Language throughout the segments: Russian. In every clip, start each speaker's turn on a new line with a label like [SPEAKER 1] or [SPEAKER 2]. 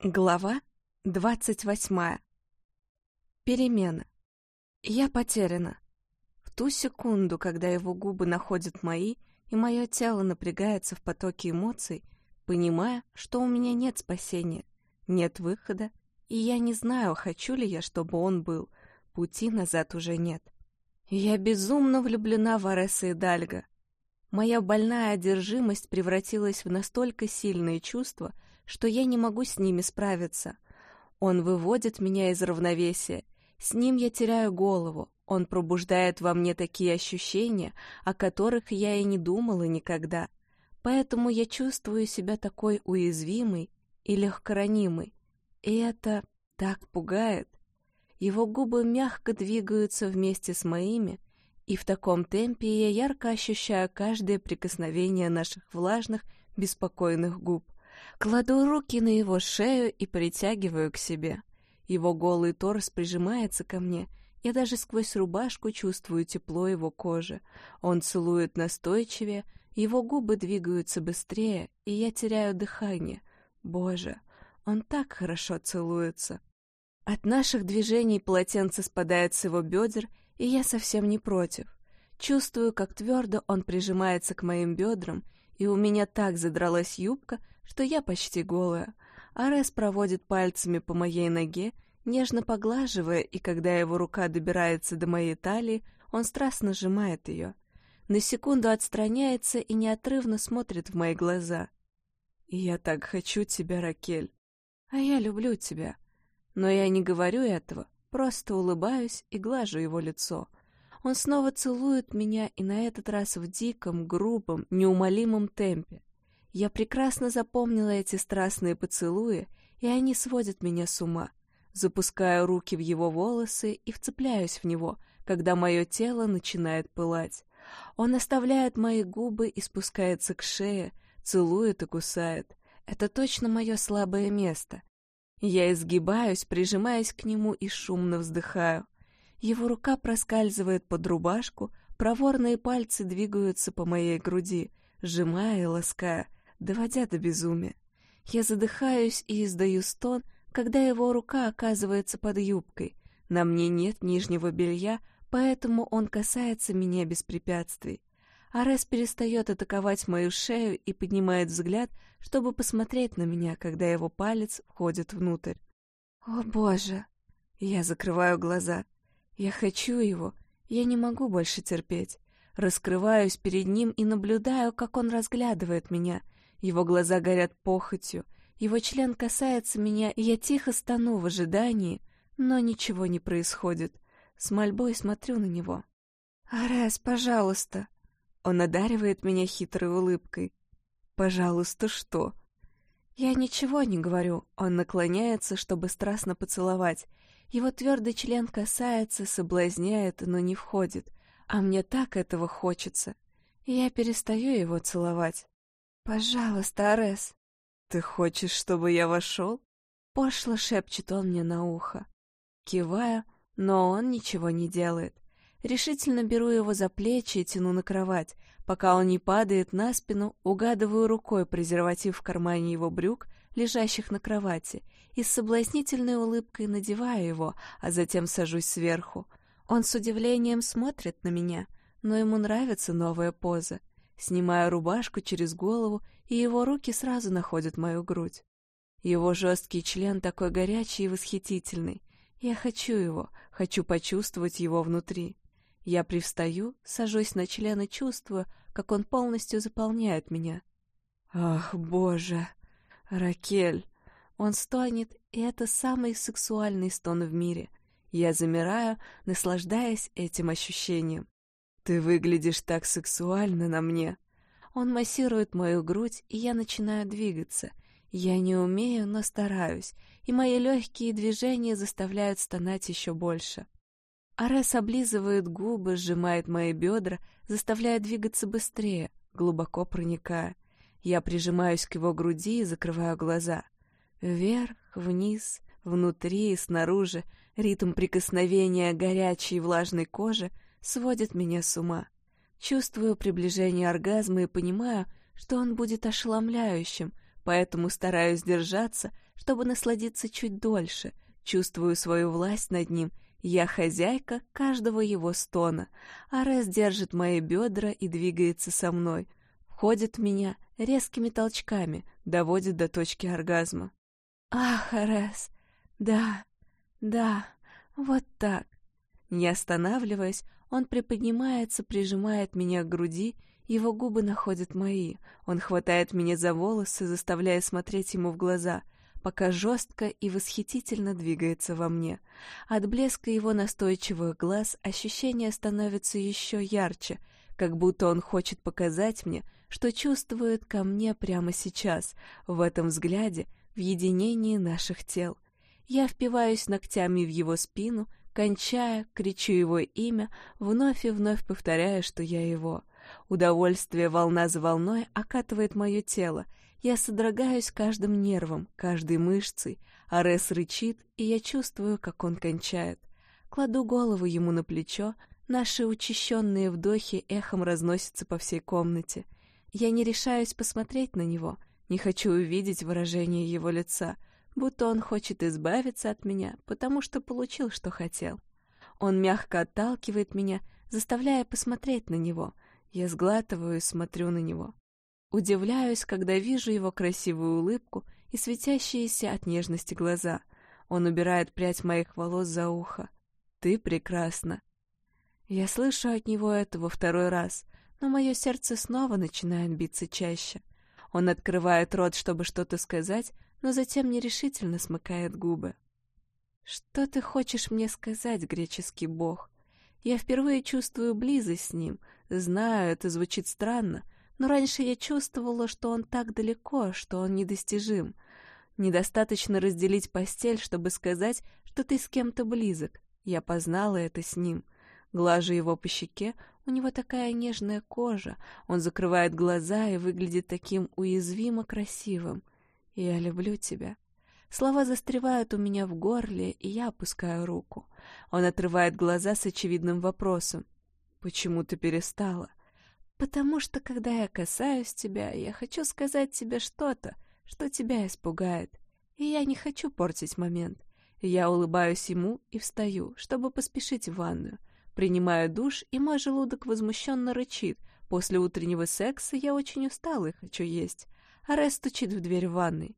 [SPEAKER 1] Глава двадцать восьмая. Перемена. Я потеряна. В ту секунду, когда его губы находят мои, и мое тело напрягается в потоке эмоций, понимая, что у меня нет спасения, нет выхода, и я не знаю, хочу ли я, чтобы он был. Пути назад уже нет. Я безумно влюблена в Ареса и Дальга. Моя больная одержимость превратилась в настолько сильные чувства, что я не могу с ними справиться. Он выводит меня из равновесия. С ним я теряю голову. Он пробуждает во мне такие ощущения, о которых я и не думала никогда. Поэтому я чувствую себя такой уязвимой и легкоранимой. И это так пугает. Его губы мягко двигаются вместе с моими, и в таком темпе я ярко ощущаю каждое прикосновение наших влажных, беспокойных губ. Кладу руки на его шею и притягиваю к себе. Его голый торс прижимается ко мне. Я даже сквозь рубашку чувствую тепло его кожи. Он целует настойчивее, его губы двигаются быстрее, и я теряю дыхание. Боже, он так хорошо целуется. От наших движений полотенце спадает с его бедер, и я совсем не против. Чувствую, как твердо он прижимается к моим бедрам, и у меня так задралась юбка, что я почти голая. Арес проводит пальцами по моей ноге, нежно поглаживая, и когда его рука добирается до моей талии, он страстно сжимает ее. На секунду отстраняется и неотрывно смотрит в мои глаза. «Я так хочу тебя, Ракель. А я люблю тебя. Но я не говорю этого, просто улыбаюсь и глажу его лицо». Он снова целует меня, и на этот раз в диком, грубом, неумолимом темпе. Я прекрасно запомнила эти страстные поцелуи, и они сводят меня с ума. Запускаю руки в его волосы и вцепляюсь в него, когда мое тело начинает пылать. Он оставляет мои губы и спускается к шее, целует и кусает. Это точно мое слабое место. Я изгибаюсь, прижимаясь к нему и шумно вздыхаю. Его рука проскальзывает под рубашку, проворные пальцы двигаются по моей груди, сжимая и лаская, доводя до безумия. Я задыхаюсь и издаю стон, когда его рука оказывается под юбкой. На мне нет нижнего белья, поэтому он касается меня без препятствий. Арес перестает атаковать мою шею и поднимает взгляд, чтобы посмотреть на меня, когда его палец входит внутрь. «О, Боже!» Я закрываю глаза. Я хочу его. Я не могу больше терпеть. Раскрываюсь перед ним и наблюдаю, как он разглядывает меня — его глаза горят похотью, его член касается меня, и я тихо стану в ожидании, но ничего не происходит. С мольбой смотрю на него. «Арес, пожалуйста!» Он одаривает меня хитрой улыбкой. «Пожалуйста, что?» Я ничего не говорю. Он наклоняется, чтобы страстно поцеловать. Его твердый член касается, соблазняет, но не входит. А мне так этого хочется. Я перестаю его целовать. «Пожалуйста, Арес». «Ты хочешь, чтобы я вошел?» Пошло шепчет он мне на ухо. Киваю, но он ничего не делает. Решительно беру его за плечи и тяну на кровать. Пока он не падает на спину, угадываю рукой презерватив в кармане его брюк, лежащих на кровати, и с соблазнительной улыбкой надеваю его, а затем сажусь сверху. Он с удивлением смотрит на меня, но ему нравится новая поза. Снимаю рубашку через голову, и его руки сразу находят мою грудь. Его жесткий член такой горячий и восхитительный. Я хочу его, хочу почувствовать его внутри. Я привстаю, сажусь на член и чувствую, как он полностью заполняет меня. Ах, боже! Ракель! Он стонет, и это самый сексуальный стон в мире. Я замираю, наслаждаясь этим ощущением. «Ты выглядишь так сексуально на мне!» Он массирует мою грудь, и я начинаю двигаться. Я не умею, но стараюсь, и мои легкие движения заставляют стонать еще больше. Арес облизывает губы, сжимает мои бедра, заставляя двигаться быстрее, глубоко проникая. Я прижимаюсь к его груди и закрываю глаза. Вверх, вниз, внутри и снаружи ритм прикосновения горячей влажной кожи — сводит меня с ума. Чувствую приближение оргазма и понимаю, что он будет ошеломляющим, поэтому стараюсь держаться, чтобы насладиться чуть дольше, чувствую свою власть над ним — я хозяйка каждого его стона. Арес держит мои бедра и двигается со мной. Входит в меня резкими толчками, доводит до точки оргазма. Ах, Арес, да, да, вот так. Не останавливаясь, он приподнимается, прижимает меня к груди, его губы находят мои. Он хватает меня за волосы, заставляя смотреть ему в глаза — пока жестко и восхитительно двигается во мне. От блеска его настойчивых глаз ощущение становится еще ярче, как будто он хочет показать мне, что чувствует ко мне прямо сейчас, в этом взгляде, в единении наших тел. Я впиваюсь ногтями в его спину, кончая, кричу его имя, вновь и вновь повторяя, что я его. Удовольствие волна за волной окатывает мое тело, я содрогаюсь каждым нервом, каждой мышцей. Арес рычит, и я чувствую, как он кончает. Кладу голову ему на плечо, наши учащенные вдохи эхом разносятся по всей комнате. Я не решаюсь посмотреть на него, не хочу увидеть выражение его лица, будто он хочет избавиться от меня, потому что получил, что хотел. Он мягко отталкивает меня, заставляя посмотреть на него. Я сглатываю и смотрю на него. Удивляюсь, когда вижу его красивую улыбку и светящиеся от нежности глаза. Он убирает прядь моих волос за ухо. «Ты прекрасна». Я слышу от него это во второй раз, но мое сердце снова начинает биться чаще. Он открывает рот, чтобы что-то сказать, но затем нерешительно смыкает губы. «Что ты хочешь мне сказать, греческий бог?» Я впервые чувствую близость с ним. Знаю, это звучит странно, но раньше я чувствовала, что он так далеко, что он недостижим. Недостаточно разделить постель, чтобы сказать, что ты с кем-то близок. Я познала это с ним. Глажу его по щеке, у него такая нежная кожа, он закрывает глаза и выглядит таким уязвимо красивым. Я люблю тебя. Слова застревают у меня в горле, и я опускаю руку. Он отрывает глаза с очевидным вопросом. «Почему ты перестала?» Потому что, когда я касаюсь тебя, я хочу сказать тебе что-то, что тебя испугает. И я не хочу портить момент. Я улыбаюсь ему и встаю, чтобы поспешить в ванную. Принимаю душ, и мой желудок возмущенно рычит. После утреннего секса я очень устала и хочу есть. Арес стучит в дверь ванной.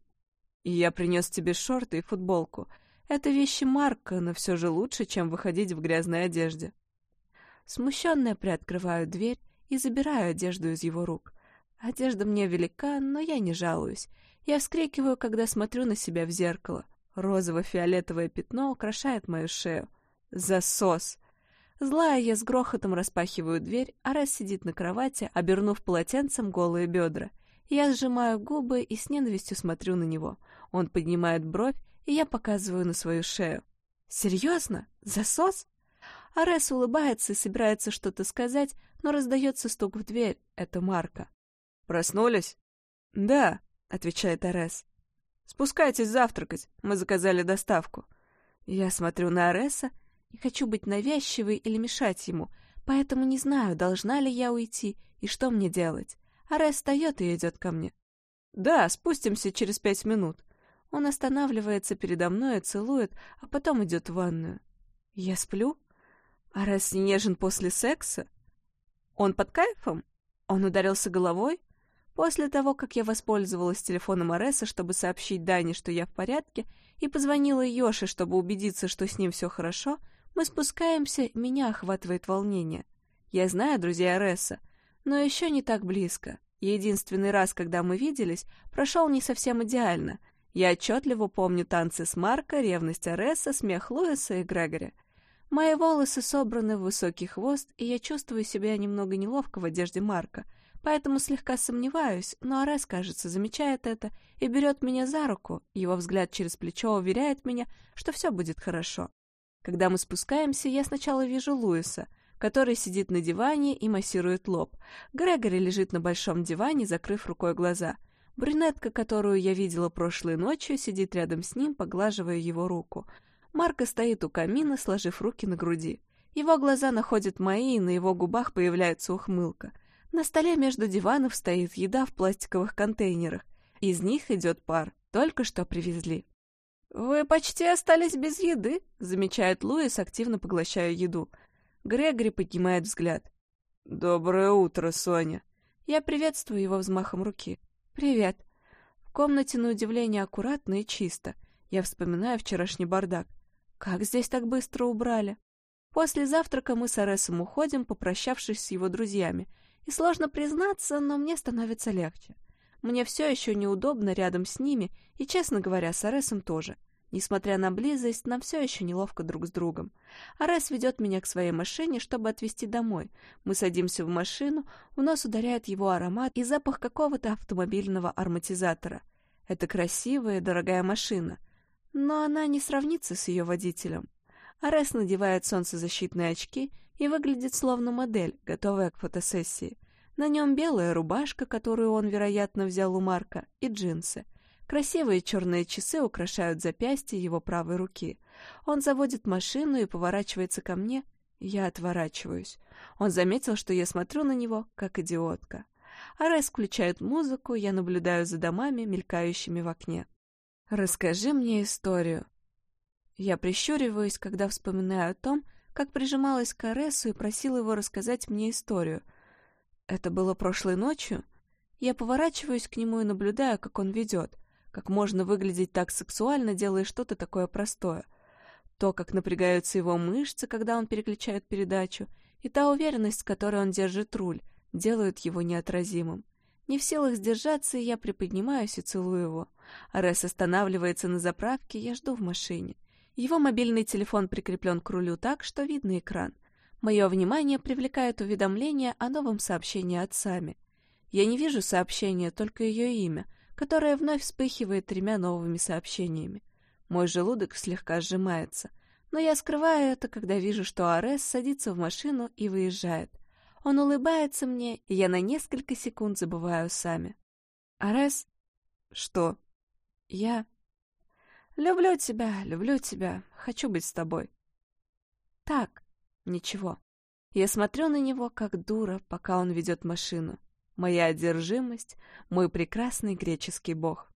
[SPEAKER 1] Я принес тебе шорты и футболку. Это вещи Марка, но все же лучше, чем выходить в грязной одежде. Смущенная приоткрываю дверь и забираю одежду из его рук. Одежда мне велика, но я не жалуюсь. Я вскрикиваю, когда смотрю на себя в зеркало. Розово-фиолетовое пятно украшает мою шею. Засос! Злая я с грохотом распахиваю дверь, а раз сидит на кровати, обернув полотенцем голые бедра. Я сжимаю губы и с ненавистью смотрю на него. Он поднимает бровь, и я показываю на свою шею. «Серьезно? Засос?» Арес улыбается и собирается что-то сказать, но раздается стук в дверь. Это Марка. «Проснулись?» «Да», — отвечает Арес. «Спускайтесь завтракать, мы заказали доставку». Я смотрю на Ареса и хочу быть навязчивой или мешать ему, поэтому не знаю, должна ли я уйти и что мне делать. Арес встает и идет ко мне. «Да, спустимся через пять минут». Он останавливается передо мной целует, а потом идет в ванную. Я сплю? А раз нежен после секса? Он под кайфом? Он ударился головой? После того, как я воспользовалась телефоном Ареса, чтобы сообщить Дане, что я в порядке, и позвонила Йоше, чтобы убедиться, что с ним все хорошо, мы спускаемся, меня охватывает волнение. Я знаю друзей Ареса, но еще не так близко. Единственный раз, когда мы виделись, прошел не совсем идеально. Я отчетливо помню танцы с Марко, ревность Ареса, смех Луиса и Грегори. Мои волосы собраны в высокий хвост, и я чувствую себя немного неловко в одежде Марка, поэтому слегка сомневаюсь, но Арес, кажется, замечает это и берет меня за руку. Его взгляд через плечо уверяет меня, что все будет хорошо. Когда мы спускаемся, я сначала вижу Луиса, который сидит на диване и массирует лоб. Грегори лежит на большом диване, закрыв рукой глаза. Брюнетка, которую я видела прошлой ночью, сидит рядом с ним, поглаживая его руку — Марко стоит у камина, сложив руки на груди. Его глаза находят мои, и на его губах появляется ухмылка. На столе между диванов стоит еда в пластиковых контейнерах. Из них идет пар. Только что привезли. «Вы почти остались без еды», — замечает Луис, активно поглощая еду. Грегори поднимает взгляд. «Доброе утро, Соня». Я приветствую его взмахом руки. «Привет». В комнате, на удивление, аккуратно и чисто. Я вспоминаю вчерашний бардак. Как здесь так быстро убрали? После завтрака мы с Аресом уходим, попрощавшись с его друзьями. И сложно признаться, но мне становится легче. Мне все еще неудобно рядом с ними, и, честно говоря, с Аресом тоже. Несмотря на близость, нам все еще неловко друг с другом. Арес ведет меня к своей машине, чтобы отвезти домой. Мы садимся в машину, у нас ударяет его аромат и запах какого-то автомобильного ароматизатора. Это красивая дорогая машина, но она не сравнится с ее водителем. Арес надевает солнцезащитные очки и выглядит словно модель, готовая к фотосессии. На нем белая рубашка, которую он, вероятно, взял у Марка, и джинсы. Красивые черные часы украшают запястье его правой руки. Он заводит машину и поворачивается ко мне. Я отворачиваюсь. Он заметил, что я смотрю на него, как идиотка. Арес включает музыку, я наблюдаю за домами, мелькающими в окне. «Расскажи мне историю». Я прищуриваюсь, когда вспоминаю о том, как прижималась к Аресу и просила его рассказать мне историю — это было прошлой ночью? Я поворачиваюсь к нему и наблюдаю, как он ведет. Как можно выглядеть так сексуально, делая что-то такое простое. То, как напрягаются его мышцы, когда он переключает передачу, и та уверенность, с которой он держит руль, делают его неотразимым. Не в силах сдержаться, я приподнимаюсь и целую его. Арес останавливается на заправке, я жду в машине. Его мобильный телефон прикреплен к рулю так, что видно экран. Мое внимание привлекает уведомление о новом сообщении от Сами. Я не вижу сообщения, только ее имя, которое вновь вспыхивает тремя новыми сообщениями. Мой желудок слегка сжимается, но я скрываю это, когда вижу, что Арес садится в машину и выезжает. Он улыбается мне, и я на несколько секунд забываю Сами. Арес? Что? Я... Люблю тебя, люблю тебя, хочу быть с тобой. Так, Ничего. Я смотрю на него, как дура, пока он ведет машину. Моя одержимость — мой прекрасный греческий бог.